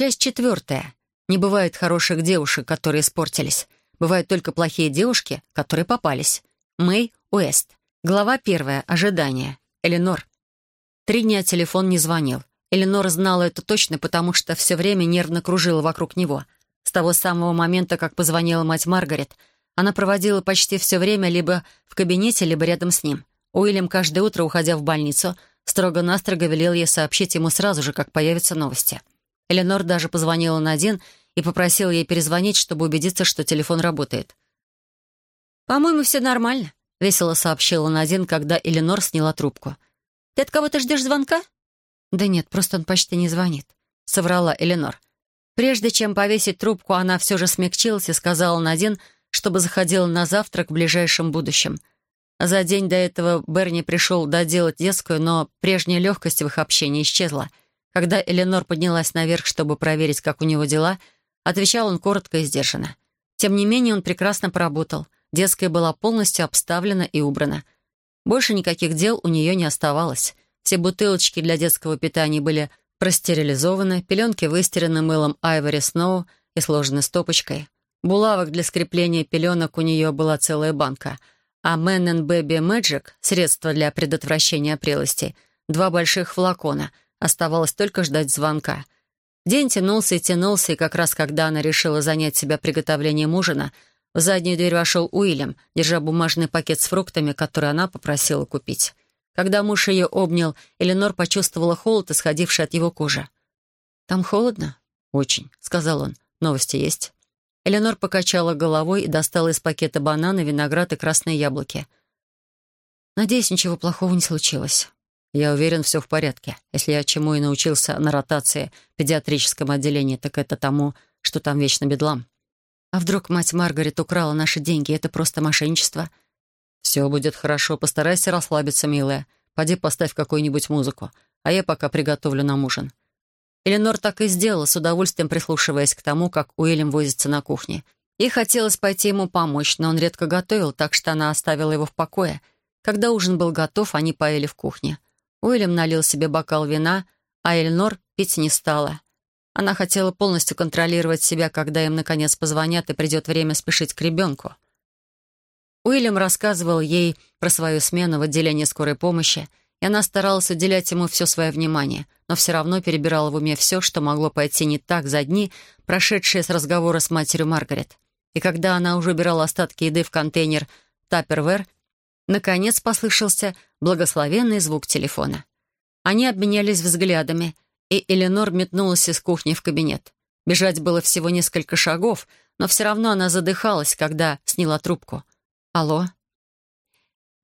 Часть четвертая. Не бывает хороших девушек, которые испортились. Бывают только плохие девушки, которые попались. Мэй Уэст. Глава первая. Ожидание. Эленор. Три дня телефон не звонил. Эленор знала это точно, потому что все время нервно кружила вокруг него. С того самого момента, как позвонила мать Маргарет, она проводила почти все время либо в кабинете, либо рядом с ним. Уильям каждое утро, уходя в больницу, строго-настрого велел ей сообщить ему сразу же, как появятся новости. Эленор даже позвонила на один и попросила ей перезвонить, чтобы убедиться, что телефон работает. «По-моему, все нормально», — весело сообщила Надин, когда Эленор сняла трубку. «Ты от кого-то ждешь звонка?» «Да нет, просто он почти не звонит», — соврала Эленор. Прежде чем повесить трубку, она все же смягчилась и сказала Надин, чтобы заходила на завтрак в ближайшем будущем. За день до этого Берни пришел доделать детскую, но прежняя легкость в их общении исчезла. Когда Эленор поднялась наверх, чтобы проверить, как у него дела, отвечал он коротко и сдержанно. Тем не менее, он прекрасно поработал. Детская была полностью обставлена и убрана. Больше никаких дел у нее не оставалось. Все бутылочки для детского питания были простерилизованы, пеленки выстирены мылом Айвори Сноу и сложены стопочкой. Булавок для скрепления пеленок у нее была целая банка, а Man and Baby Magic, средство для предотвращения опрелости, два больших флакона. Оставалось только ждать звонка. День тянулся и тянулся, и как раз когда она решила занять себя приготовлением ужина, в заднюю дверь вошел Уильям, держа бумажный пакет с фруктами, который она попросила купить. Когда муж ее обнял, Эленор почувствовала холод, исходивший от его кожи. «Там холодно?» «Очень», — сказал он. «Новости есть?» Эленор покачала головой и достала из пакета бананы, виноград и красные яблоки. «Надеюсь, ничего плохого не случилось. Я уверен, все в порядке. Если я чему и научился на ротации в педиатрическом отделении, так это тому, что там вечно бедлам. А вдруг мать Маргарет украла наши деньги, это просто мошенничество?» «Все будет хорошо. Постарайся расслабиться, милая. Поди поставь какую-нибудь музыку, а я пока приготовлю нам ужин». Эленор так и сделала, с удовольствием прислушиваясь к тому, как Уильям возится на кухне. Ей хотелось пойти ему помочь, но он редко готовил, так что она оставила его в покое. Когда ужин был готов, они поели в кухне. Уильям налил себе бокал вина, а Эленор пить не стала. Она хотела полностью контролировать себя, когда им, наконец, позвонят и придет время спешить к ребенку. Уильям рассказывал ей про свою смену в отделении скорой помощи, и она старалась уделять ему все свое внимание, но все равно перебирала в уме все, что могло пойти не так за дни, прошедшие с разговора с матерью Маргарет. И когда она уже убирала остатки еды в контейнер «Таппервер», наконец послышался благословенный звук телефона. Они обменялись взглядами, и Эленор метнулась из кухни в кабинет. Бежать было всего несколько шагов, но все равно она задыхалась, когда сняла трубку. «Алло?»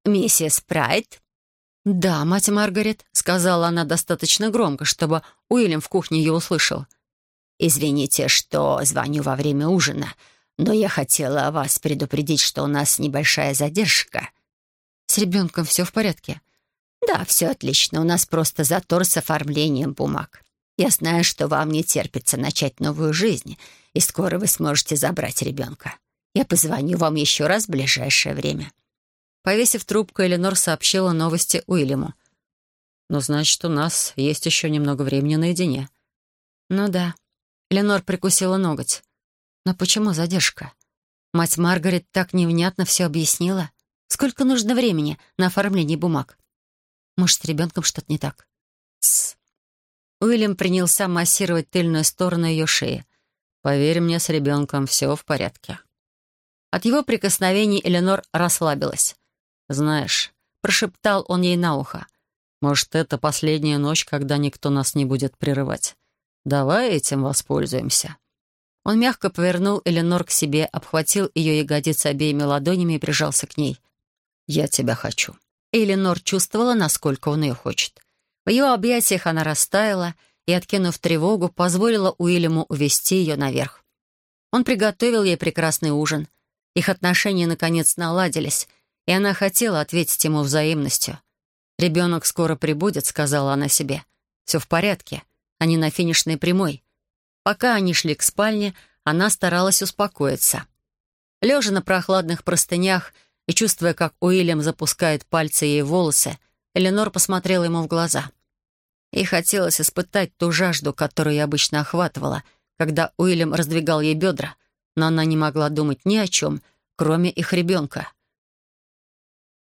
«Миссис Прайд?» «Да, мать Маргарет», — сказала она достаточно громко, чтобы Уильям в кухне ее услышал. «Извините, что звоню во время ужина, но я хотела вас предупредить, что у нас небольшая задержка». «С ребенком все в порядке?» «Да, все отлично. У нас просто затор с оформлением бумаг. Я знаю, что вам не терпится начать новую жизнь, и скоро вы сможете забрать ребенка. Я позвоню вам еще раз в ближайшее время». Повесив трубку, Эленор сообщила новости Уильяму. «Ну, значит, у нас есть еще немного времени наедине». «Ну да». Эленор прикусила ноготь. «Но почему задержка? Мать Маргарет так невнятно все объяснила. Сколько нужно времени на оформление бумаг? Может, с ребенком что-то не так?» «Тссс». Уильям принялся массировать тыльную сторону ее шеи. «Поверь мне, с ребенком все в порядке». От его прикосновений Эленор расслабилась. «Знаешь», — прошептал он ей на ухо, «может, это последняя ночь, когда никто нас не будет прерывать. Давай этим воспользуемся». Он мягко повернул Эленор к себе, обхватил ее ягодицы обеими ладонями и прижался к ней. «Я тебя хочу». Эленор чувствовала, насколько он ее хочет. В ее объятиях она растаяла и, откинув тревогу, позволила Уильяму увести ее наверх. Он приготовил ей прекрасный ужин, их отношения, наконец, наладились, и она хотела ответить ему взаимностью. «Ребенок скоро прибудет», — сказала она себе. «Все в порядке. Они на финишной прямой». Пока они шли к спальне, она старалась успокоиться. Лежа на прохладных простынях и чувствуя, как Уильям запускает пальцы ей в волосы, Эленор посмотрела ему в глаза. Ей хотелось испытать ту жажду, которую я обычно охватывала, когда Уильям раздвигал ей бедра, но она не могла думать ни о чем, кроме их ребенка.